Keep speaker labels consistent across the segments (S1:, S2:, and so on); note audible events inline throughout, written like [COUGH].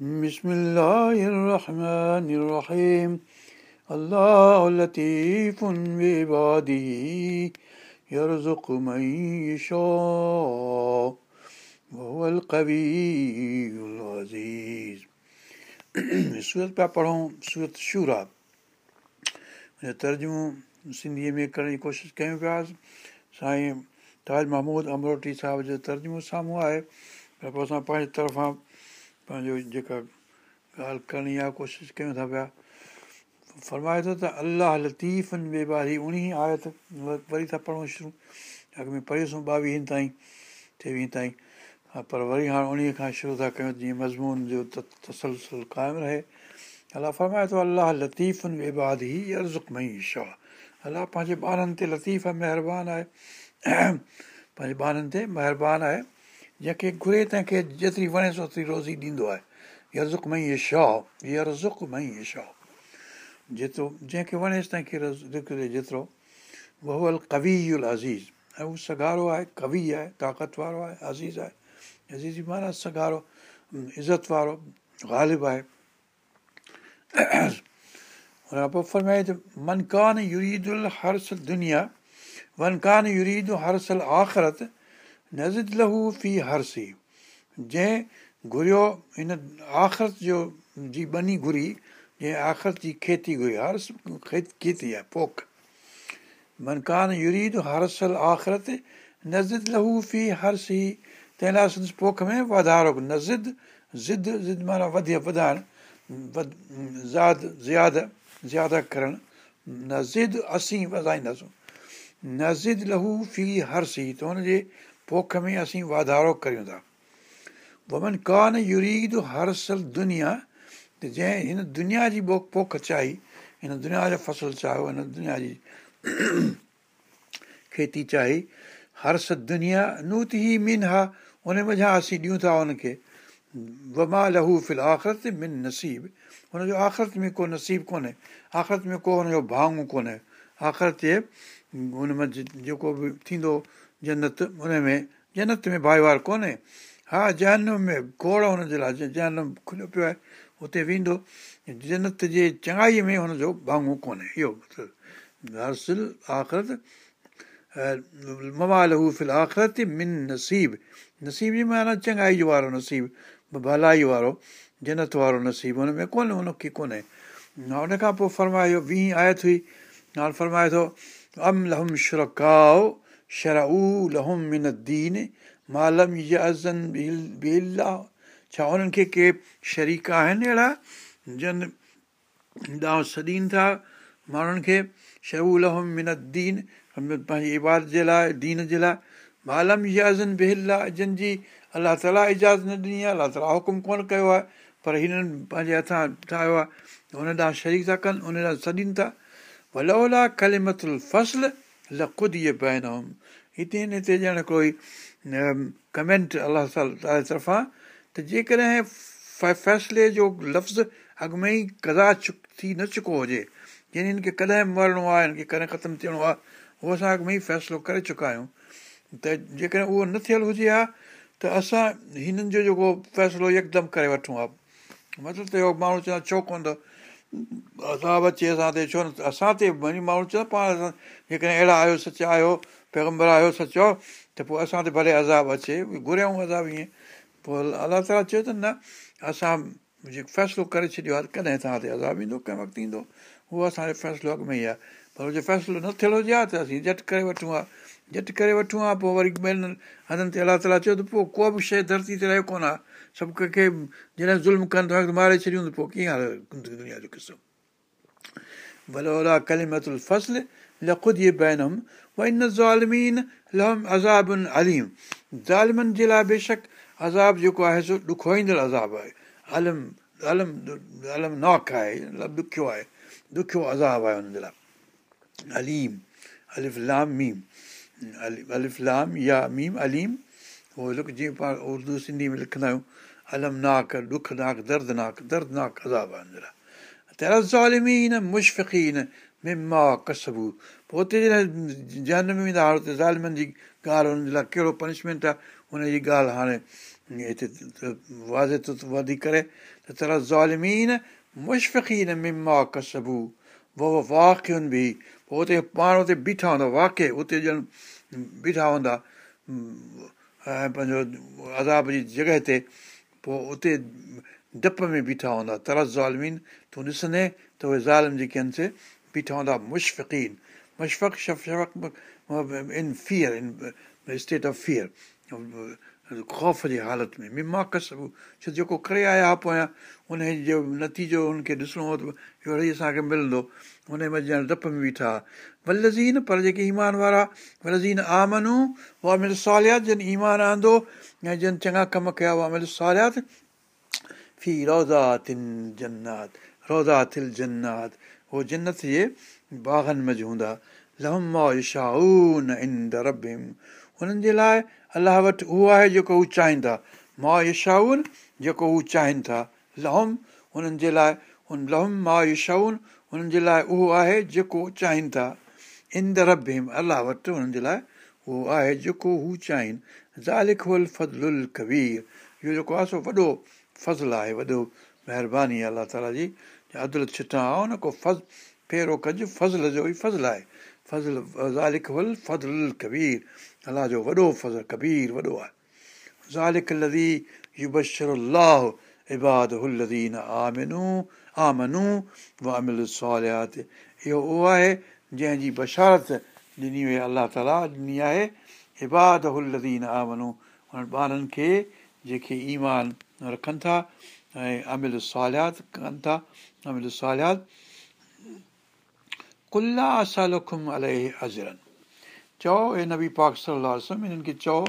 S1: بسم الله الرحمن الرحيم الله لطيف بعباده يرزق من يشاء وهو القوي العزيز सूरत पिया पढ़ूं सूरत शूरा हुन तर्जुमो सिंधीअ में करण जी कोशिशि कयूं पियासीं साईं ताज महमूद अमरोटी साहिब जो तर्जुमो साम्हूं आहे पर पोइ असां पंहिंजी तरफ़ां پنهنجو جيڪا ڳالهه ڪرڻي آهي ڪوشش ڪيون ٿا پيا. فرمائي ٿو ته الله لتيفن ۾ ٻاري اڻي آيت وري ٿا پڙهون شروع. اڳ ۾ پڙهيوسين ٻاويهن تائين ٽيويهه تائين. پر وري هاڻي ان کان شروع ٿا ڪيون جيئن مضمون جو تسلسل قائم رهي. الله فرمائي ٿو الله لتيفن ۾ مئي شاهه الله پنهنجي ٻارن تي لطيف مهرباني آهي. [CLEARS THROAT] پنهنجي ٻارن تي مهرباني آهي جنهن کي گهري تنهن کي جيتري وڻيس اوتري روزي ڏيندو آهي يرزڪ مئي شاهه يرزڪ مئي شاهه جيترو جنهن کي وڻيس تنهن کي جيترو وهئل ڪوي ال عزيز ۽ اهو سگارو آهي ڪوي آهي طاقت وارو آهي عزيز آهي عزيز معنيٰ سگارو عزت وارو غالب آهي هن کان پوءِ فرمائي ته منڪان يريد دنيا ونڪان يريد هرسل آخرت نزد لهو في هرسي جنهن گهريو هن آخرت جو جي بني گهري جنهن آخرت جي کيتي گهري هرس کيتي آهي پوک منڪان يريد هرسل آخرت نزد لهو في هرسي تنهن لاءِ سندس پوک ۾ واڌارو نزد ضد ضد معنيٰ وڌي وڌائڻ زاد زياد زياده ڪرڻ نزد اسين وڌائينداسين نزد لهو في هرسي ته هن جي پوک ۾ اسين واڌارو ڪريون ٿا ومن ڪانه يريد هرسل دنيا ته جنهن هن دنيا جي پوک چاهي هن دنيا جو فصل چاهيو هن دنيا جي [CLEARS THROAT] کيتي چاهي هرس دنيا نوت ئي من ها ان مزا اسين ڏيون ٿا هن کي وما لهو فل آخرت من نصيب هن جو آخرت ۾ ڪو نصيب ڪونهي آخرت ۾ ڪو هن جو ڀاڱو ڪونهي. آخرت جيڪو به ٿيندو جنت هن ۾ جنت ۾ ڀائيوار ڪونهي. ها جهنم ۾ کوڙ هن جي لاءِ جهنم کليو پيو آهي هتي ويندو. جنت جي چڱائيءَ ۾ هن جو ڀاڱو ڪونهي. اهو آخرت آخرت من نصيب. نصيب جي معنيٰ چڱائي وارو نصيب ڀلائي وارو جنت وارو نصيب. هن ۾ ڪونهي هن کي ڪونهي. هن کان پوءِ فرمايو ويهه آيت هئي. هاڻي فرمائي ٿو ام لهم شرڪائو شرئو لهم من دين مالم يزن بلا ڇا انهن کي ڪي شريڪ آهن اهڙا جن ڏانهن سڏين ٿا ماڻهن کي شرئو لهم من دين پنهنجي عبادت جي لاءِ دين جي لاءِ مالم يازن بلا جنهن جي الله تالا اجازت نه ڏني آهي الله تالا حڪم ڪونه ڪيو آهي پر هنن پنهنجي هٿان ٺاهيو آهي هن ڏانهن شريڪ ٿا ڪن ان ڏانهن سڏين ٿا هتي هن تي ڄڻ ڪوئي ڪمينٽ الله تالا طرفان ته جيڪڏهن فيصلي جو لفظ اڳ ۾ ئي ڪدا ٿي نه چڪو هجي يعني هن کي ڪڏهن مرڻو آهي هن کي ڪڏهن ختم ٿيڻو آهي اهو اسان اڳ ۾ ئي فيصلو ڪري چڪا آهيون. ته جيڪڏهن اهو نه ٿيل هجي ها ته اسان هنن جو جيڪو فيصلو يڪدم ڪري وٺون ها. مطلب ته اهو ماڻهو چوندا ڇو ڪونه تي؟ ڇو نه اسان تي وڃي ماڻهو چوندا پاڻ جيڪڏهن اهڙا آهيو سچا آهيو پيگمبر آهيو سچو ته پوءِ اسان تي ڀلي عذاب اچي گهريئون عذاب ائين پوءِ الله تالا چيو ته نه اسان جيڪو فيصلو ڪري ڇڏيو آهي ڪڏهن توهان تي عذاب ايندو ڪنهن وقت ايندو اهو اسان جو فيصلو اڳ ۾ ئي آهي. پر جي فيصلو نه ٿيل هجي ها ته اسين جهٽ ڪري وٺون ها. جهٽ ڪري وٺون ها پوءِ وري ٻين هنڌن تي الله تالا چيو ته پوءِ ڪو به شيءِ ڌرتي تي رهيو ڪونه آهي سڀ ڪنهن کي جڏهن ظلم ڪن ته ماري ڇڏيون ته پوءِ ڪيئن دنيا جو قصو؟ ڀلي اولا ڪلمتل فصل اهي بينم وري نه زالمين لهم ازابن اليم ظالمن جي لاءِ بيشڪ عذاب جيڪو آهي سو ڏکوئيندڙ عذاب آهي الم الم الم ناڪ آهي ڏکيو آهي ڏکيو عذاب آهي يا ميم اليم اهو جيئن پاڻ اردو سنڌي ۾ لکندا آهيون المناڪ ڏکناڪ دردناڪ دردناڪ عذاب آهي هن جي لاءِ زالمين مشفين مما ڪسبو پوءِ هتي جڏهن جنم ۾ ويندا هتي ظالمن جي ڳالهه هن جي لاءِ ڪهڙو پنشمينٽ آهي هن جي ڳالهه هاڻي هتي وازي ٿو وڌي ڪري ته ترا زالمين مشفقين مما ڪسبو وو واڪين به پوءِ اتي پاڻ اتي بيٺا هوندا واقع اتي ڄڻ بيٺا هوندا ۽ پنهنجو اداب جي جڳهه تي پوءِ اتي ڊپ ۾ بيٺا هوندا ترا زالمين تون ڏسندي ته اهي ظالم جيڪي آهن سي بيٺا هوندا مشفقين مشفق شف ان ڦير ان اسٽيٽ آف ڦير خوف جي حالت ۾ مما ڪسبو ڇو جيڪو ڪري آيا هئا پويان ان جو نتيجو هن کي ڏسڻو هو ته اهڙو ئي اسان کي ملندو هن ۾ ڄڻ ڊپ ۾ بيٺا ولزين پر جيڪي ايمان وارا ولزين آمنو اها مل ساليات جن ايمان آندو ۽ جن چڱا ڪم ڪيا اها مل ساليات في روزا تن جنات روزا ٿل جنات اهو جنت جي باغن ۾ هوندا. هنن جي لاءِ الله وٽ اهو آهي جيڪو هو چاهين ٿا مان يشائن جيڪو هو چاهين ٿا لهوم هنن جي لاءِ لهوم مان يشائن هنن جي لاءِ اهو آهي جيڪو چاهين ٿا اند ربم الله وٽ هنن جي لاءِ اهو آهي جيڪو هو چاهين. زالکل فزلل ڪبير. اهو جيڪو آهي سو وڏو فضل آهي وڏو مهرباني الله تالا جي عدل ڇٽا نه ڪو فز ڦيرو ڪج فضل جو ئي فضل آهي فضل فزلل ڪبير الله جو وڏو فضل ڪبير وڏو آهي زالڪ لزي يبشر الله اباد هلزين آمنو آمنو وامل ساليات اهو اهو آهي جنهن جي بشارت ڏني وئي الله تالا ڏني آهي اباد هلزين آمنو هن ٻارن کي جيڪي ايمان رکن ٿا ۽ امل ساليات ڪن ٿا امل ساليات ڪلا سالکم الائي ازرن چئو هي نبي پاڪ صلاح هنن کي چئو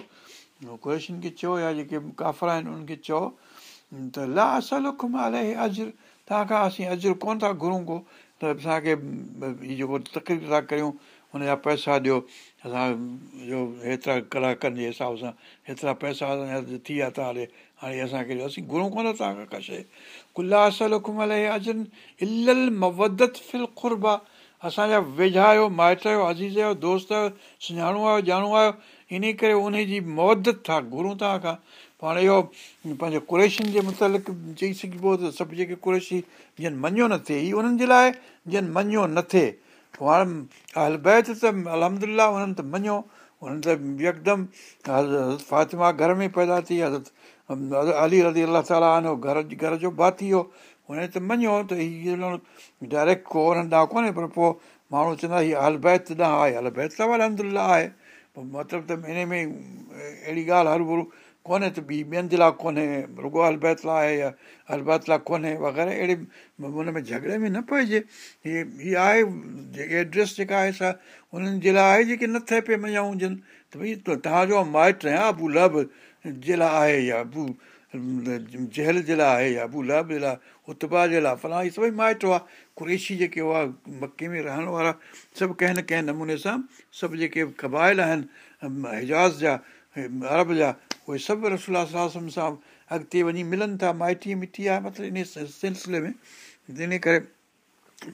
S1: ڪريشن کي چئو يا جيڪي ڪافر آهن انهن کي چئو ته لا سلکم الائي اجر توهان کان اسين اجر ڪونه ٿا گهرون ڪو ته اسان کي هيءَ جيڪو تڪليف ٿا ڪريون هن جا پئسا ڏيو اسان جو هيترا ڪلاڪن جي حساب سان هيترا پئسا ٿي ويا ٿا هلي هاڻي اسان کي اسين گهرون ڪونه ٿا توهان کان ڪا شيءِ ڪلا الائي اجرن الل مودت فل خربا اسان جا ويجها آهيو مائٽ آهيو عزيز آهيو دوست آهيو سڃاڻو آهيو ڄاڻو آهيو ان ڪري ان جي مودت ٿا گهرون توهان کان. پاڻ اهو پنهنجي ڪريشين جي متالق چئي سگهبو ته سڀ جيڪي ڪريشي جن مڃيو نه ٿئي هيءَ انهن جي لاءِ جن مڃيو نه ٿئي. هاڻي هل بيت ته الهمدلا انهن ته مڃيو انهن ته يڪدم فاطمه گهر ۾ پيدا ٿي حضرت علي رزي الله تالا گهر گهر جو ڀاتي ويو هن ته مڃيو ته هيءَ ڊائريڪٽ ڪو انهن ڏانهن ڪونهي پر پوءِ ماڻهو چوندا هيءَ هل بيت ڏانهن آهي ته الهمدلا آهي پوءِ مطلب ته هن ۾ اهڙي ڳالهه هر ڀرو ڪونهي ته ٻي ٻين جي لاءِ ڪونهي رڳو هل بيت لاءِ آهي يا هل بيت لاءِ ڪونهي وغيره اهڙي هن ۾ جهڳڙي ۾ نه پئجي هيءَ هيءَ آهي جيڪي ايڊريس جيڪا آهي سا انهن جي لاءِ آهي جيڪي نه ٿئي پئي مڃان هجن ته ڀئي توهان جو مائٽ آهي ابو لب جي لاءِ آهي يا ابو جهل جي لاءِ آهي يا جي لاءِ اتبا جي لاءِ فلان اهي سڀئي مائٽ هئا ڪريشي جيڪي هئا مڪي ۾ رهڻ وارا سڀ ڪنهن نه ڪنهن نموني سان سڀ جيڪي قبائل آهن هجاز جا ارب جا اهي سڀ صلاح سان اڳتي وڃي ملن ٿا. مائٽي مٽي آهي مطلب ان سلسلي ۾. ان ڪري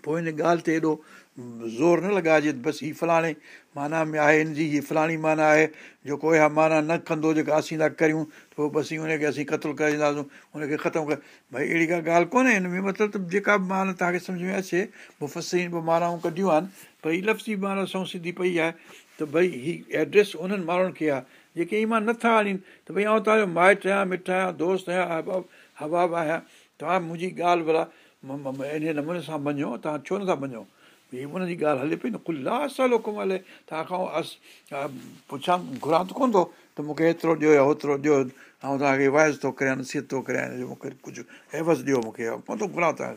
S1: پوءِ هن ڳالهه تي ايڏو زور نه لڳائجي بس هيءَ فلاڻي معنيٰ ۾ آهي هن جي هيءَ فلاڻي معنيٰ آهي جيڪو اها معنيٰ نه ڪندو جيڪا اسين ٿا ڪريون ته پوءِ بس هن کي اسين قتل ڪري ڏينداسين هن کي ختم ڪري. ڀئي اهڙي ڪا ڳالهه ڪونهي هن ۾ مطلب جيڪا به معنيٰ توهان کي سمجهه ۾ اچي به مانائون ڪڍيون آهن پر هيءَ لفظي معنيٰ سؤ سڌي پئي آهي ته ڀئي هيءَ ايڊريس انهن ماڻهن کي آهي جيڪي ايمان نٿا آڻين ته ڀئي آئون توهان جو مائٽ آهيان مٺ آهيان دوست آهيان اهباب هباب آهيان توهان منهنجي ڳالهه ڀلا ان نموني سان مڃو توهان ڇو نٿا مڃو هيءَ ان جي ڳالهه هلي پئي نه سالو حڪم هلي توهان کان اس پڇان گهران ته ڪونه ٿو ته مون کي هيترو ڏيو يا هوترو ڏيو ۽ توهان کي وائيز ٿو ڪريان نصيحت ٿو ڪريان هن جو مون کي ڪجهه عيوض ڏيو مون کي ڪونه ٿو گهران توهان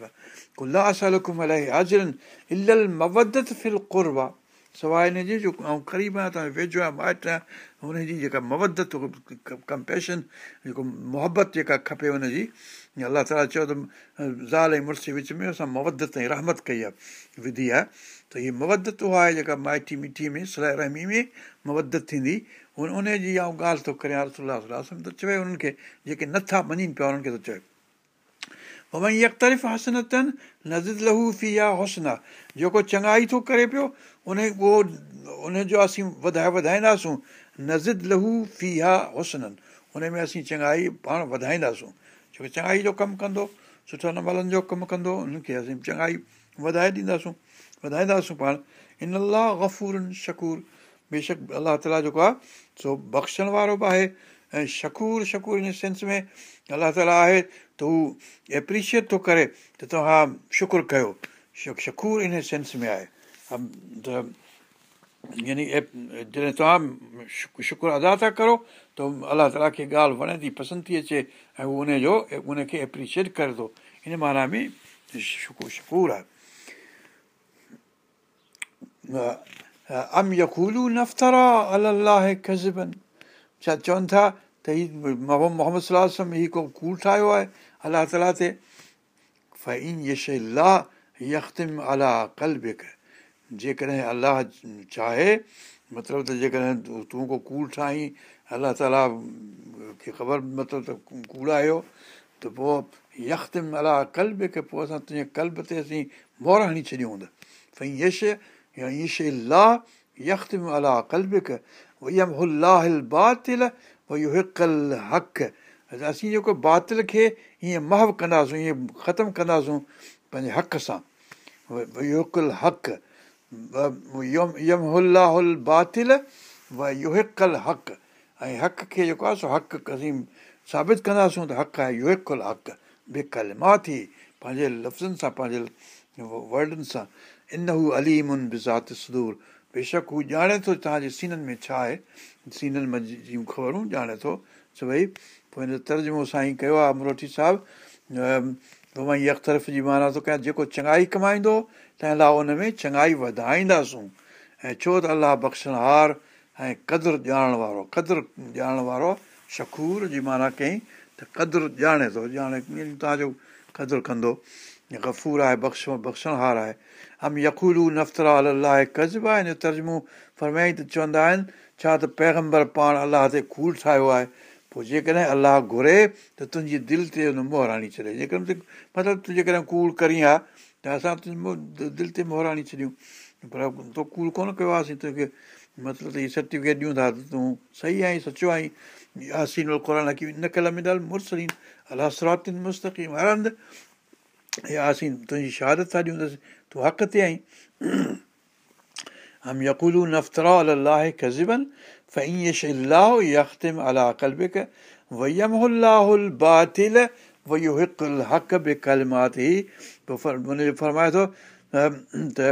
S1: کان سواءِ هن جي جو قريب آهيان توهان ويجهو آهيان مائٽ آهيان هن جي جيڪا مودت ڪمپيشن جيڪو محبت جيڪا کپي هن جي الله تالا چيو ته زال ۽ مڙس جي وچ ۾ اسان مودت ۽ رحمت ڪئي آهي وڌي آهي ته هيءَ مودت اها آهي جيڪا مائٽي مٺي ۾ صلاح رهمي ۾ مودت ٿيندي هن ان جي آئون ڳالهه ٿو ڪريان رسولا ته چوي انهن کي جيڪي نٿا مڃن پيا انهن کي ٿو چئي پوءِ يڪترف هسنتن نزد لهو في آهي هسن جيڪو چڱائي ٿو ڪري پيو ان اهو ان جو اسين وڌائي وڌائينداسون نزد لهو في ها هسنن هن ۾ اسين چڱائي پاڻ وڌائينداسون ڇو ڪه چڱائي جو ڪم ڪندو سٺن عملن جو ڪم ڪندو هن کي اسين چڱائي وڌائي ڏينداسون وڌائينداسون پاڻ ان الله گفور شڪور بيشڪ الله تالا جيڪو آهي سو بخشڻ وارو به آهي ۽ شڪور شڪور ان سينس ۾ الله تالا آهي ته هو ايپرشئيٽ ٿو ڪري ته توهان شڪر ڪيو شڪور ان سينس ۾ آهي ته يعني جڏهن توهان شڪر ادا ٿا ڪرو ته الله تالا کي ڳالهه وڻي ٿي پسند ٿي اچي ۽ هو ان جو ان کي ايپرشئيٽ ڪري ٿو ان معنيٰ ۾ شڪر آهي چون ٿا ته محمد ڪوڙ ٺاهيو آهي الله تالا تي جيڪڏهن الله چاهي مطلب ته جيڪڏهن تون ڪو ڪوڙ ٺاهين الله تالا کي خبر مطلب ته ڪوڙ آيو ته پوءِ يختم الا ڪلبڪ پوءِ اسان تنهنجي ڪلب تي اسين موهر هڻي ڇڏيون هوندا. فئي يش يا يش هل باطل هڪل حق. اسين جيڪو باطل کي هيئن مهو ڪنداسين هيئن ختم ڪنداسون پنهنجي حق سان. حق باطل هڪل حق ۽ حق کي جيڪو آهي سو حق اسين ثابت ڪنداسون ته حق آهي اهو هڪ بيڪل مان ٿي پنهنجي لفظن سان پنهنجي ورڊن سان ان هو اليمن بزات سدور بيشڪ هو ڄاڻي ٿو توهان جي سينن ۾ ڇا آهي سينن ۾ جون خبرون ڄاڻي ٿو سڀئي پوءِ هن ترجمو سائين ڪيو آهي امروٺي صاحب هيءَ اخترف جي معنيٰ ٿو ڪيان جيڪو چڱائي ڪمائيندو تنهن لاءِ ان ۾ چڱائي وڌائينداسون ۽ ڇو ته الله بخشنهار ۽ قدر ڄاڻڻ وارو قدر ڄاڻڻ وارو شڪور جي معنيٰ ڪيئين ته قدر ڄاڻي ٿو ڄاڻي توهان جو قدر ڪندو گفور آهي بخش بخشڻهار آهي هم يڪولو نفترا الله ڪزب آهي هن ترجمو فرمائي ته چوندا آهن ڇا ته پيگمبر پاڻ الله تي ڪوڙ ٺاهيو آهي پوءِ جيڪڏهن الله گهري ته تنهنجي دل تي هن موهر هڻي ڇڏي جيڪڏهن مطلب تون جيڪڏهن ڪوڙ ڪرين ها ته اسان موهر هڻي ڇڏيون پر تو ڪوڙ ڪونه ڪيو آهي توکي مطلب سرٽيفڪيٽ ڏيون ٿا ته تون صحيح آهين سچو آهين تنهنجي شهادت ٿا ڏيون تون حق تي آهين ويو هڪل حق به ڪلمات ئي هن جو فرمائي ٿو ته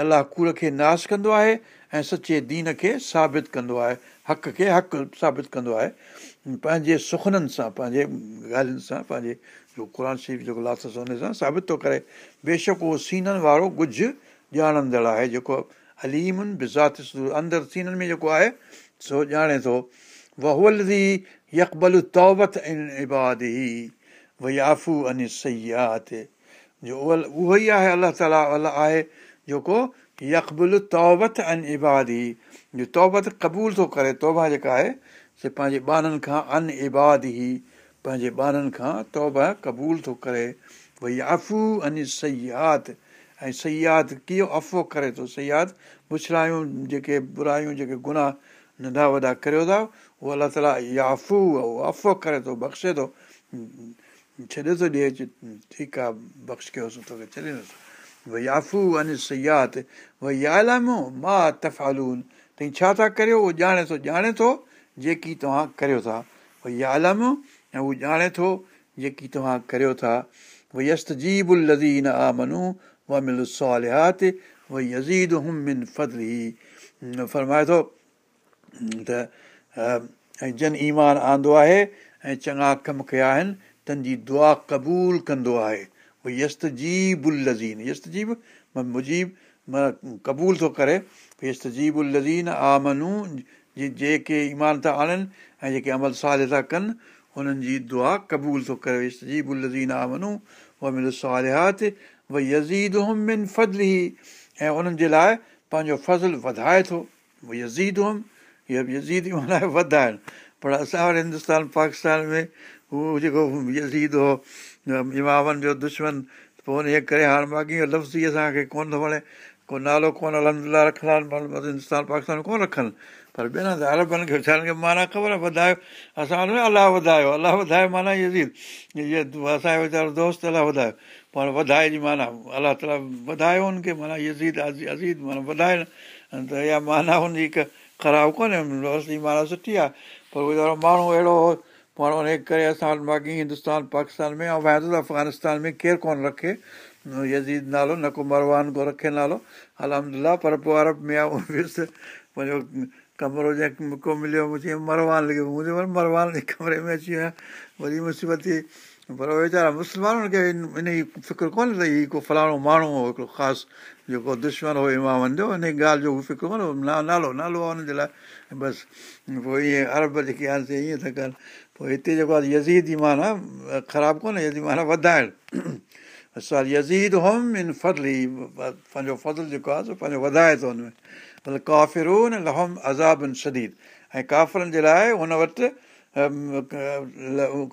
S1: الله ڪوڙ کي ناش ڪندو آهي ۽ سچي دين کي ثابت ڪندو آهي حق کي حق ثابت ڪندو آهي پنهنجي سکنن سان پنهنجي ڳالهين سان پنهنجي قر شريف جيڪو لاٿس هن سان ثابت ٿو ڪري بيشڪ اهو سينن وارو ڪجهه ڄاڻندڙ آهي جيڪو اليمن بزات اندر سينن ۾ جيڪو آهي سو ڄاڻي ٿو وهلدي يڪبل توبت اباد ئي ويافو ان سيات. جو اهو ئي آهي الله تالا الله آهي جيڪو يڪبل توبت ان اباد. جو توبت قبول ٿو ڪري توبا جيڪا آهي سي پنهنجي ٻارن کان ان اباد. ئي پنهنجي ٻارن کان توبا قبول ٿو ڪري. ڀئي آفو ان سيات. ۽ صياد ڪيئن افو ڪري ٿو؟ صياد مڇرايون جيڪي برايون جيڪي گناهه ننڍا وڏا ڪريو ٿا اهو الله تالا يافو افو ڪري ٿو بخشي ٿو ڇڏي ٿو ڏئي ٺيڪ آهي بخش ڪيوس توکي ڇڏي ڀئي يافو ان ڀئي يالامو مان تفالون ٿئي ڇا ٿا ڪريو اهو ڄاڻي ٿو ڄاڻي ٿو جيڪي توهان ڪريو ٿا ڀئي يالم ۽ اهو ڄاڻي ٿو جيڪي توهان ڪريو ٿا ڀئي يست جيبل لزين آ منو ومل سالهات وئي همن فزلي فرمائي ٿو ته جن ايمان آندو آهي ۽ چڱا ڪم ڪيا آهن تنهنجي دعا قبول ڪندو آهي ڀئي يست جيبل لزين يست جيب مجيب معنيٰ قبول ٿو ڪري يست جيبل لزين آمنو جيڪي ايمان ٿا آڻن ۽ جيڪي عمل سال ٿا ڪن هنن جي دعا قبول ٿو ڪري يست جيبل لزين آمنو ڀئي يزيد همن فزلي ۽ انهن جي لاءِ پنهنجو فضل وڌائي ٿو يزيد هيءَ يزيد معنيٰ وڌائين پر اسان وٽ هندستان پاڪستان ۾ هو جيڪو يزيد هو امامن جو دشمن پوءِ ان ڪري هاڻي باقي لفظ اسان کي ڪونه ٿو وڻي. ڪو نالو ڪونه الهمدلا رکندا آهن هندستان پاڪستان ڪونه رکن. پر ٻين هنڌ اربن کي کي معنيٰ خبر آهي وڌايو. اسان وٽ الله وڌايو. الله وڌايو معنيٰ يزيد اهي اسان جو ويچارو دوست الله وڌايو. پاڻ وڌائي جي معنيٰ الله تالا وڌايو هن کي معنيٰ يزيد ازيد معنيٰ وڌائي ته اها معنيٰ هن جي هڪ خراب ڪونهي اصلي معنيٰ سٺي آهي. پر ويچارو ماڻهو اهڙو هو ماڻهو هن ڪري اسان وٽ باقي هندستان پاڪستان ۾۽ واحد افغانستان ۾ ڪير ڪونه رکي يزيد نالو نه ڪو مروان ڪو رکي نالو الهمدلا پر پوءِ ارب ۾ آهي ويس پنهنجو ڪمرو جنهن ڪو مليو منهنجي مروان لڳيو منهنجو وري مروان ڪمري ۾ اچي ويا وري مصيبت ٿي پر ويچارا مسلمانن کي ان جي فڪر ته هيءُ ڪو فلاڻو ماڻهو هو هڪڙو خاص جيڪو دشمن هو امامن جو هن ڳالهه جو فڪر ڪونهي نالو نالو آهي هن جي لاءِ بس پوءِ ائين ارب جيڪي آهن ائين ٿا ڪن هتي جيڪو آهي معنيٰ خراب معنيٰ وڌائڻ [CLEARS THROAT] ئي پنهنجو فضل جيڪو آهي وڌائي ٿو هن ۾ مطلب ڪافرو نه لهوم ازابن شديد. ۽ ڪافرن جي لاءِ هن وٽ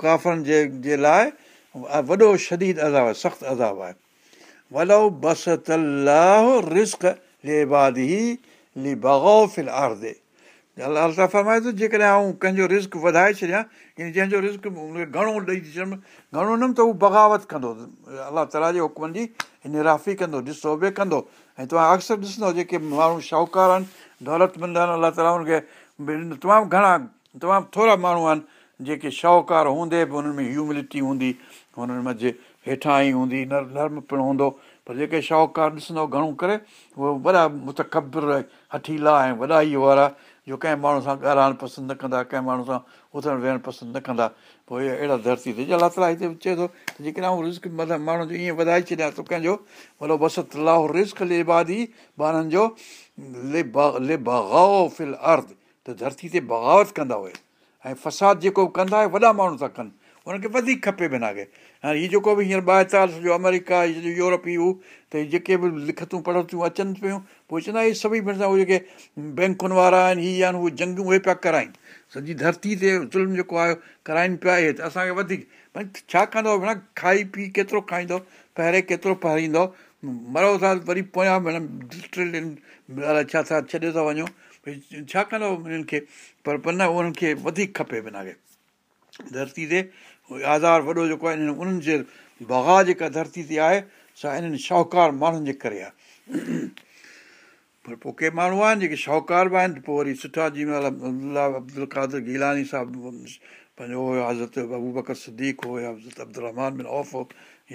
S1: ڪافرن جي لاءِ وڏو شديد آهي سخت عذاب آهي الله تالا فرمائي ٿو جيڪڏهن آئون ڪنهن جو رسڪ وڌائي ڇڏيان يعني جنهن جو رسڪ گهڻو ڏيئي ڇڏيم گهڻو نه ته هو بغاوت ڪندو الله تالا جي حڪمن جي نرافي ڪندو ڏسو به ڪندو ۽ توهان اڪثر ڏسندؤ جيڪي ماڻهو شاهوڪار آهن دولتمند آهن الله تالا هن کي تمام گهڻا تمام ٿورا ماڻهو آهن جيڪي شاهوڪار هوندي به هنن ۾ هيوملٽي هوندي هنن منجهه هيٺان ئي هوندي نر نرم پڻ هوندو پر جيڪي شاهوڪار ڏسندؤ گهڻو ڪري اهي وڏا متڪبر هٺيلا ۽ وڏا ئي وارا جو ڪنهن ماڻهو سان ڳالهائڻ پسند نه ڪندا ڪنهن ماڻهو سان اٿڻ ويهڻ پسند نه ڪندا پوءِ اهي اهڙا ڌرتي تي الله تالا هتي چئي ٿو ته جيڪڏهن آئون رسڪ مطلب ماڻهو جو ائين وڌائي ڇڏيان ٿو ڪنهن جو ڀلو بست لاهو رسڪ ليبادي ٻارن جو لي فل ارد ته ڌرتي تي بغاوت ڪندا هئي ۽ فساد جيڪو ڪندا هئا وڏا ماڻهو ٿا ڪن هن کي وڌيڪ کپي بنا کي هاڻي هيءَ جيڪو به هينئر ٻاهتال سڄو آمريڪا يورپ ئي هو ته جيڪي به لکتون پڙهتون اچن پيون پوءِ چوندا اهي سڀئي پڻ اهي جيڪي بينڪن وارا آهن هيءَ آهن اهي جنگيون اهي پيا ڪرائين. سڄي ڌرتي تي ظلم جيڪو آهي ڪرائين پيا اهي ته اسان کي وڌيڪ ڀئي ڇا ڪندو ڀيڻ؟ کائي پي ڪيترو کائيندو پهرين ڪيترو پهريندو مرو ٿا وري پويان ڀيڻ ڇا ٿا ڇڏي ٿا وڃو. ڀئي ڇا ڪندو هنن کي؟ پر نه انهن کي وڌيڪ کپي بنا کي ڌرتي تي آزار وڏو جيڪو آهي انهن جي بگا جيڪا ڌرتي تي آهي سا انهن شاهوڪار ماڻهن جي ڪري آهي. پر پوءِ ڪي ماڻهو آهن جيڪي شاهوڪار به آهن پوءِ وري سٺا جيئن الا عبدل ڪادر گيلاني صاحب پنهنجو هيو حضرت ابو بڪر سديڪ هو يا حضرت عبدل رحمان بن اوف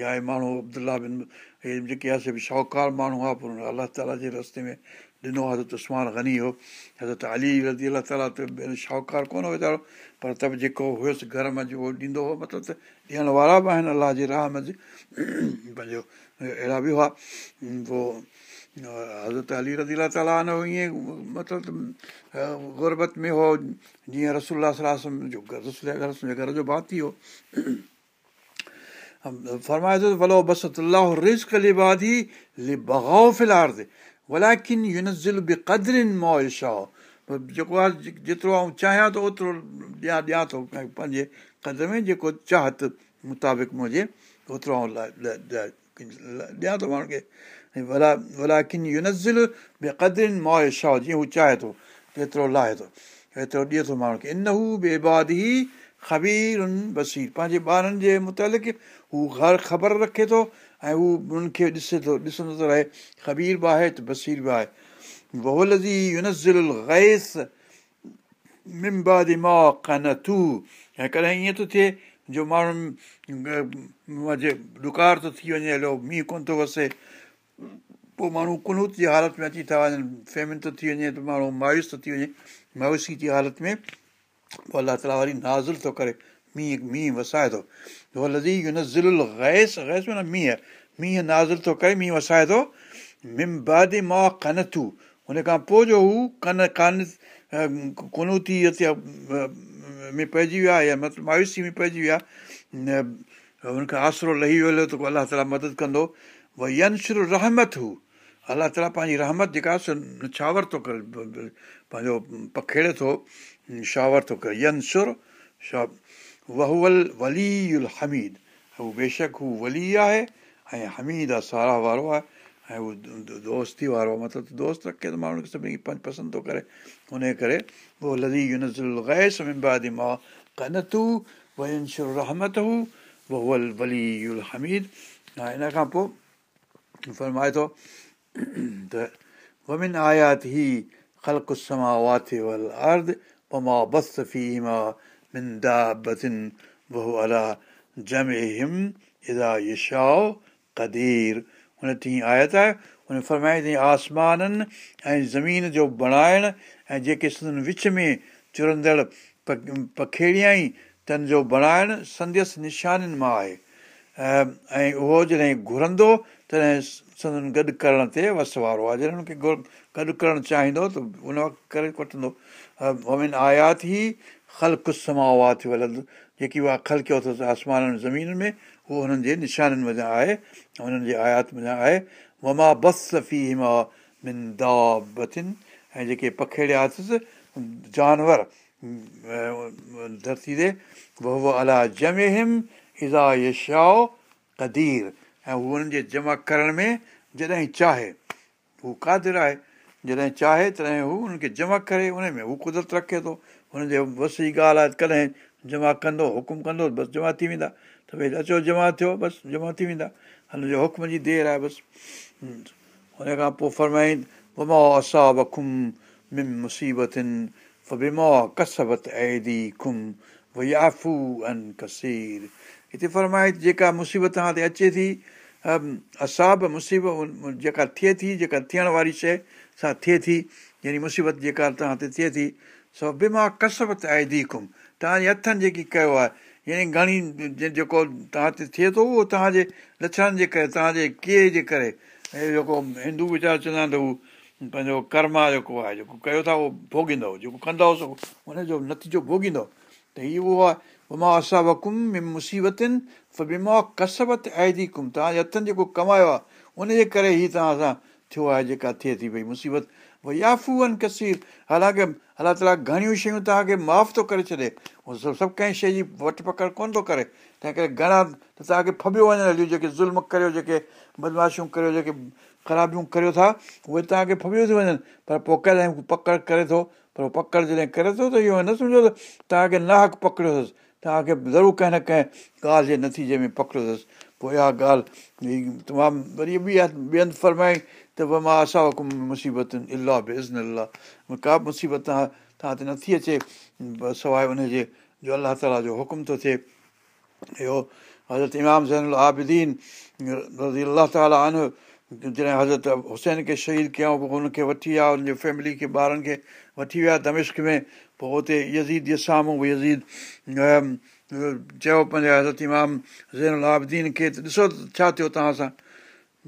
S1: يا هي ماڻهو ابدلا بن جيڪي آهي سي شاهوڪار ماڻهو آهي پر الله تالا جي رستي ۾ ڏنو حضرت اسمان گني هو حضرت علي رزي الله تالا ته شاهوڪار ڪونه ويچارو پر ته به جيڪو هيس گهر ۾ اهو ڏيندو هو مطلب ته ڏيڻ وارا به آهن الله جي راهه ۾ پنهنجو اهڙا به هئا پوءِ حضرت علي رزي الا تالا نه ائين مطلب گربت ۾ هو جيئن رسول صلاح جو رسول جي گهر جو ڀاتي هو فرمائي ٿو ڀلو بست رسڪ لبادي بگائو فلهار تي ولاڪن ينزل به مول شاهه جيڪو آهي جيترو آئون چاهيان ٿو اوترو ڏيان ڏيان ٿو پنهنجي قدر ۾ جيڪو چاهت مطابق منهنجي اوترو آئون ڏيان ٿو ماڻهو کي ولا ولاڪن ينزل به قدرن مول شاهه جيئن هو چاهي ٿو ايترو لاهي ٿو ايترو ڏئي ٿو ماڻهو کي ان هو به ابادي خبير بسير پنهنجي ٻارن جي متالق هو هر خبر رکي ٿو ۽ هو انهن کي ڏسي ٿو ڏسندو ٿو رهي خبير به آهي ته بسير به آهي. ڪڏهن ائين ٿو ٿئي جو ماڻهن جي ڊڪار ٿو ٿي وڃي هليو مينهن ڪونه ٿو وسي پوءِ ماڻهو ڪنوت جي حالت ۾ اچي ٿا وڃن فيمن ٿو ٿي وڃي ته ماڻهو مايوس ٿو ٿي وڃي مايوسي جي حالت ۾ پوءِ الله تالا وري نازل ٿو ڪري مينهن مينهن وسائي ٿو لزي ينزل گيس گيس معنيٰ مينهن مينهن نازل ٿو ڪري مينهن وسائي ٿو ممبادي مان ڪن ٿو هن کان پوءِ جو هو ڪن ڪانه ڪنوتي ۾ پئجي ويا يا مطلب مايوسي ۾ پئجي ويا هن کي آسرو لهي ويو ته الله تالا مدد ڪندو ڀئي ينشر رحمت هو الله تالا پنهنجي رحمت جيڪا ڇاور ٿو ڪري پنهنجو پکيڙي ٿو شاور ٿو ڪري ينشر وهئل ولي ال حميد. هو بيشڪ هو ولي آهي ۽ حميد آهي سارا وارو آهي ۽ اهو دوستي وارو مطلب دوست رکي ماڻهن کي سڀني کي پسند ٿو ڪري. هو ولي حميد. ها ان کان پوءِ فرمائي ٿو هي دا بتن بهو الا جم ادا يشائو قدير هن ٽي آيت آهي هن فرمائي ٿي آسمانن ۽ زمين جو بڻائڻ ۽ جيڪي سندن وچ ۾ چرندڙ پکيڙيان ئي تن جو بڻائڻ سندس نشانن مان آهي ۽ اهو جڏهن گهرندو تڏهن سندن گڏ ڪرڻ تي وس وارو آهي جڏهن هن کي گڏ ڪرڻ چاهيندو ته ان وقت ڪري وٺندو آيات ئي خلق سماوات ولند جيڪي اها خلڪيو اٿس آسمانن زمين ۾ اهو هنن جي نشانن وڃان آهي هنن جي آيات وڃان آهي وما بس في مان من دا بٿن ۽ جيڪي پکيڙيا اٿس جانور ڌرتي تي وه الا جمي هم يشائو قدير ۽ هو هنن جي جمع ڪرڻ ۾ جڏهن چاهي هو ڪادر آهي جڏهن چاهي تڏهن هو هنن کي جمع ڪري ان ۾ هو قدرت رکي ٿو هن جي وس جي ڳالهه آهي ڪڏهن جمع ڪندو حڪم ڪندو بس جمع ٿي ويندا. ته ڀئي اچو جمع ٿيو بس جمع ٿي ويندا. هن جي حڪم جي دير آهي بس. هن کان پوءِ ڪسير. هتي فرمائي جيڪا مصيبت توهان تي اچي ٿي اساب مصيبت جيڪا ٿئي ٿي جيڪا ٿيڻ واري شيءِ سان ٿئي ٿي يعني مصيبت جيڪا توهان تي ٿئي ٿي سو بما ڪسبت کم توهان جي هٿن جيڪي ڪيو آهي يعني گهڻي جيڪو توهان تي ٿئي ٿو اهو توهان جي لڇڻن جي ڪري توهان جي ڪيئن جي ڪري ۽ جيڪو هندو ويچار چوندا آهن ته هو پنهنجو ڪرما جيڪو آهي جيڪو ڪيو ٿا اهو ڀوڳيندو جيڪو ڪندو هن جو نتيجو ڀوڳيندو ته هيءَ اهو آهي بما اسان وڪم مصيبتن بما ڪسبت ايندي ڪم توهان جي هٿن جيڪو ڪمايو آهي ان جي ڪري ئي توهان سان ٿيو آهي جيڪا ٿئي ٿي ڀئي مصيبت ڀئي يافو آهن ڪسير. حالانڪه الله تالا گهڻيون شيون توهان کي معاف ٿو ڪري ڇڏي. سڀ سڀ ڪنهن شيءِ جي وٺ پڪڙ ڪونه ٿو ڪري. تنهن ڪري گهڻا ته توهان کي فبيو وڃن هليون جيڪي ظلم ڪريو جيڪي بدماشيون ڪريو جيڪي خرابيون ڪريو ٿا اهي توهان کي فبيون ٿي وڃن. پر پوءِ ڪڏهن پڪڙ ڪري ٿو پر پڪڙ جڏهن ڪري ٿو ته اهو نه سمجهو ته توهان کي ناهڪ پڪڙيو اٿس. توهان کي ضرور ڪنهن نه ڪنهن ڳالهه جي نتيجي ۾ پڪڙيو اٿس. پوءِ اها ڳالهه تمام وري ٻي ٻين فرمائي ته پوءِ مان اسان حڪم مصيبت الاهه الله ڪا به مصيبت توهان توهان تي نٿي اچي سواءِ ان جي جو الله تالا جو حڪم ٿو ٿئي اهو حضرت امام زين آبدين رزي الله تالا آن جڏهن حضرت حسين کي شهيد ڪيئون پوءِ هن کي وٺي ويا هن جي فيملي کي ٻارن کي وٺي ويا دمشڪ ۾ پوءِ هتي يزيد جي سامهون يزيد چيو پنهنجي حضرت امام زين آبدين کي ته ڏسو ڇا ٿيو توهان سان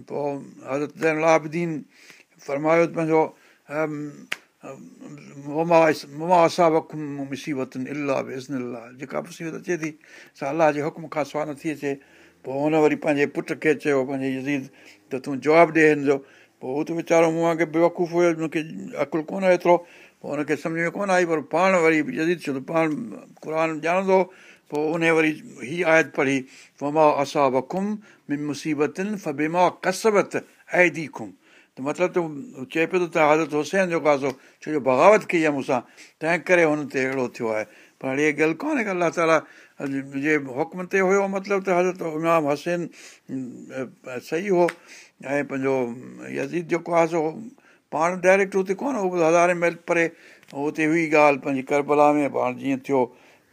S1: پوءِ حضرت آبدين فرمايو پنهنجو مصيبتن الاهه به ازن جيڪا مصيبت اچي ٿي سا الله جي حڪم کان سواءِ نٿي اچي پوءِ هن وري پنهنجي پٽ کي چيو پنهنجي يزيد ته تون جواب ڏئي هن جو پوءِ هو ته ويچارو مون کي بيوقوف هيو هن کي عقل ڪونه ايترو پوءِ هن کي سمجهه ۾ ڪونه آئي پر پاڻ وري يزيد ڇو ته پاڻ قر ڄاڻندو پوءِ ان وري هيءَ آيت پڙهي وما اسان وکم مصيبتن فبيما ڪسبت ايندي کم ته مطلب ته چئي پيو ته حضرت حسين جيڪو آهي سو ڇو جو بغاوت ڪئي آهي مون سان تنهن ڪري هن تي اهڙو ٿيو آهي پر هاڻي اها ڳالهه ڪونهي ڪه الله تالا جي حڪم تي هيو مطلب ته حضرت امام حسين صحيح هو ۽ پنهنجو يزيد جيڪو آهي سو پاڻ ڊائريڪٽ هتي ڪونه هو هزاري ميل پري هتي هئي ڳالهه پنهنجي ڪربلا ۾ پاڻ جيئن ٿيو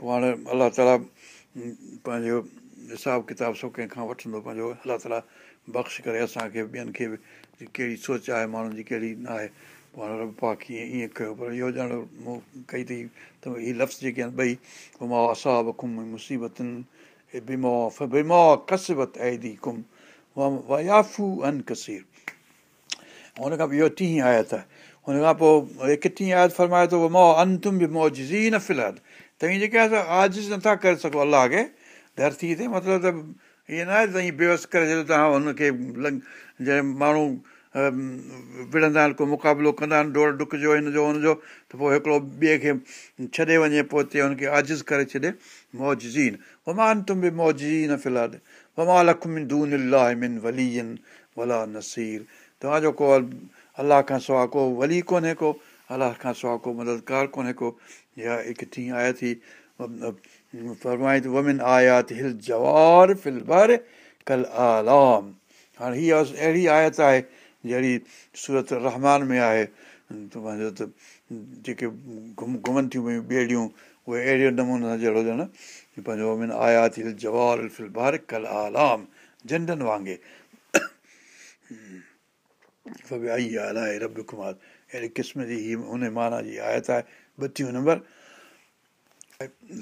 S1: پوءِ هاڻي الله تالا پنهنجو حساب ڪتاب سڀ ڪنهن کان وٺندو پنهنجو الله تالا بخش ڪري اسان کي ٻين کي به ڪهڙي سوچ آهي ماڻهن جي ڪهڙي نه آهي. پوءِ هاڻي ائين ڪيو پر اهو ڄاڻ مون ڪئي اٿئي ته هيءَ لفظ جيڪي آهن ٻئي مان اساب کم مصيبتن بما بما ڪسبت ايندي ڪم ويافو ان ڪسير. هن کان پوءِ اهو ٽين آيت هن کان پوءِ هڪ ٽين آيت فرمائي ٿو نه في الحال توهين جيڪي آهي آزز نٿا ڪري سگهو الله کي ڌرتي تي مطلب ته ائين نه آهي ته بيوس ڪري ڇڏيو توهان هن کي جنهن ماڻهو وڙهندا آهن ڪو مقابلو ڪندا آهن ڊوڙ ڊڪ جو هن جو هن جو ته پوءِ هڪڙو ٻئي کي ڇڏي وڃي پوءِ هن کي آزز ڪري ڇڏي موجين ومان تم به موجي نه في الحال وما لک من دون من ولين ولا نسير. توهان جو ڪو الله کان سواءِ ڪو ولي ڪونهي ڪو الله کان سواءِ ڪو مددگار ڪونهي ڪو يا هڪ ٿي آيا ٿي ومن آيا هل جوار فل بر ڪل آلام هاڻي هيءَ اهڙي آيت آهي جهڙي سورت رحمان ۾ آهي ته جيڪي گهم گهمن ٿيون پيون ٻيڙيون اهي اهڙي نموني سان جهڙو ڄڻ پنهنجو ومن آيا هل جوار فل بر ڪل آلام جهنڊن وانگر آئي آهي رب ڪمار اهڙي قسم جي معنيٰ جي آيت آهي ٻٽيهه نمبر.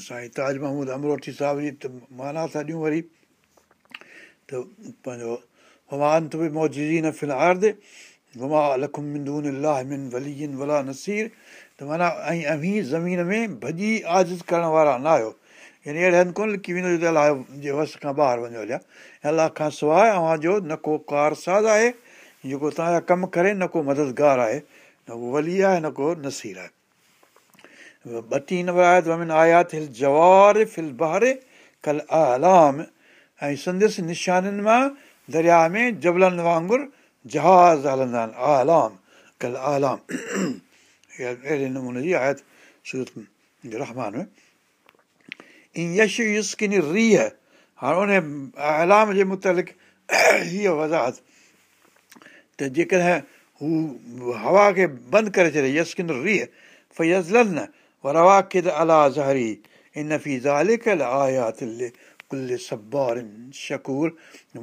S1: سائين تاج مهمود امروٺي صاحب جي ته معنيٰ ٿا ڏيون وري. ته پنهنجو هوان ته به موجي فلهار وما لکم مندون الله ولين ولا نسير. ته معنيٰ ۽ امي زمين ۾ ڀڄي آزز ڪرڻ وارا نه آهيو يعني اهڙي هنڌ ڪونه لڪي ويندو الله جي وس کان ٻاهر وڃو هليا الله کان سواءِ اوهان جو نه ڪو ڪارساز آهي. جيڪو توهان جا ڪم ڪري نه ڪو مددگار آهي. نه ڪو ولي آهي نه ڪو نسير آهي ٻٽيهه نمبر آهي ته آيات هل جوار فل بهاري ڪل آلام. ۽ سندس نشانن مان دريا ۾ جبلن وانگر جهاز هلندا آهن آلام ڪل آلام. [CLEARS THROAT] اهڙي نموني جي آيت سورت رحمان ۾ يش يسڪن ريهه هاڻي ان آلام جي متالق [CLEARS THROAT] هيءَ وضاحت ته جيڪڏهن هو هوا کي بند ڪري ڇڏي يسڪن ريهه فزلن شڪور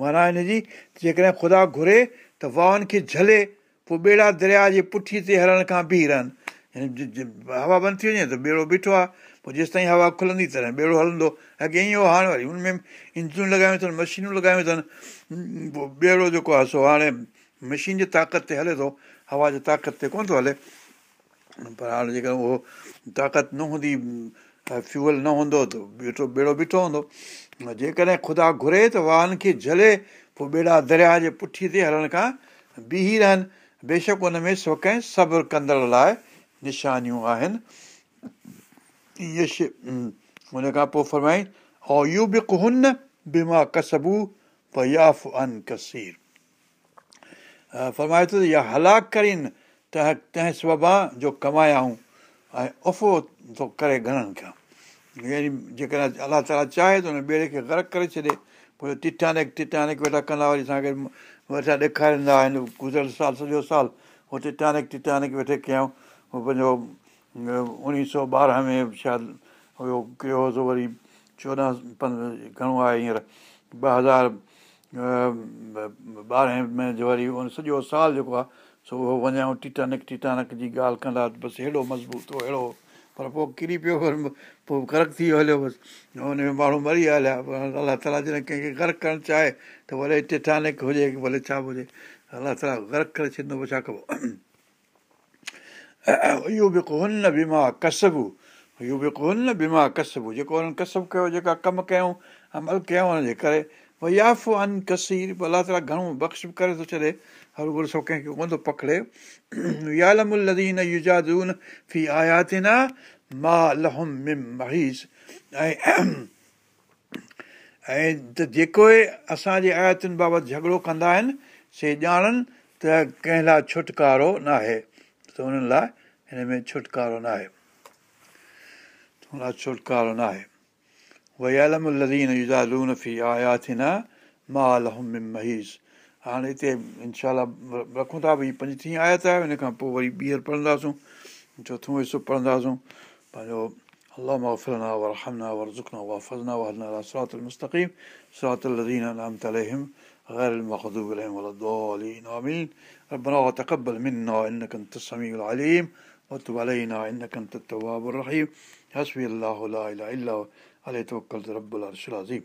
S1: معنيٰ هن جي جيڪڏهن خدا گهري ته واهن کي جهلي پوءِ ٻيڙا دريا جي پٺيءَ تي هلڻ کان بيهه رهن هوا بند ٿي وڃي ته ٻيڙو بيٺو آهي پوءِ جيس تائين هوا کلندي تڏهن ٻيڙو هلندو اڳي ائين هو هاڻي وري هن ۾ انجنون لڳايون اٿن مشينون لڳايون اٿن پوءِ ٻيڙو جيڪو آهي سو هاڻي مشين جي طاقت تي هلي ٿو هوا جي طاقت تي ڪونه ٿو هلي پر هاڻي جيڪڏهن اهو طاقت نه هوندي فيول نه هوندو بيٺو هوندو. جيڪڏهن خدا گهري ته واهن کي جهلي پوءِ ٻيڙا دريا جي پٺيءَ تي هلڻ کان بيهي رهن. بيشڪ هن ۾ ڪنهن صبر ڪندڙ لاءِ نشانيون آهن تنهن تنهن سببا جو ڪمايائون ۽ افو ٿو ڪري گهڻن کان. يعني جيڪڏهن الله تالا چاهي ته هن ٻيڙي کي غرڪ ڪري ڇڏي پوءِ ٽٽانڪ ٽٽانڪ ويٺا ڪندا وري اسان کي ويٺا ڏيکاريندا آهن گذريل سال سڄو سال اهو ٽٽانڪ ٽٽانڪ ويٺي ڪيئون اهو پنهنجو اڻويهه سؤ ٻارهن ۾ شايد هيو ڪيو هو وري چوڏهن گهڻو آهي هينئر؟ ٻه هزار ٻارهين ۾ وري سڄو سال جيڪو آهي سو اهو وڃون ٽٽانڪ ٽٽانڪ جي ڳالهه ڪندا بس هيڏو مضبوط هو اهڙو پر پوءِ ڪري پيو پوءِ گرڪ ٿي ويو هليو بس هن ۾ ماڻهو مري هليا الله تالا جڏهن ڪنهن کي گرڪ ڪرڻ چاهي ته ڀلي ٽٽانڪ هجي ڀلي ڇا هجي الله تالا گرڪ ڪري ڇڏيندو پوءِ ڇا ڪبو اهو به هن بيما ڪسب اهو به هن بيما ڪسب جيڪو هنن ڪسب ڪيو جيڪا ڪم ڪيون عمل ڪيون هن جي ڪري ڀئي يافو ان ڪسير الله تالا گهڻو بخش به ڪري ٿو ڇڏي هر سو ڪنهن کي ڪونه ٿو پڪڙي [CLEARS THROAT] مهيس ۽ [CLEARS THROAT] جيڪو اسان جي آياتن بابت جهڳڙو ڪندا آهن سي ڄاڻن ته ڪنهن لاءِ ڇوٽڪارو نه آهي ته هنن لاءِ هن ۾ ڇوٽڪارو نه آهي هن لاءِ ڇوٽڪارو نه آهي آياتنا مان لهم مم مهيس हाणे हिते इनशा रखूं था भई पंजटीह आयत आहे हिन खां पोइ वरी ॿीहर पढ़ंदासूं चोथों हिसो पढ़ंदासूं पंहिंजो अलाह मफ़रना वरहमना वरज़ुकना वफ़ज़ना वहदना सरात المستقيم صراط الذين أنعمت عليهم غير المغضوب عليهم ولا الضالين آمين ربنا وتقبل منا إنك أنت السميع العليم وتب علينا إنك أنت التواب الرحيم حسبي الله لا إله إلا هو عليه توكلت رب العرش العظيم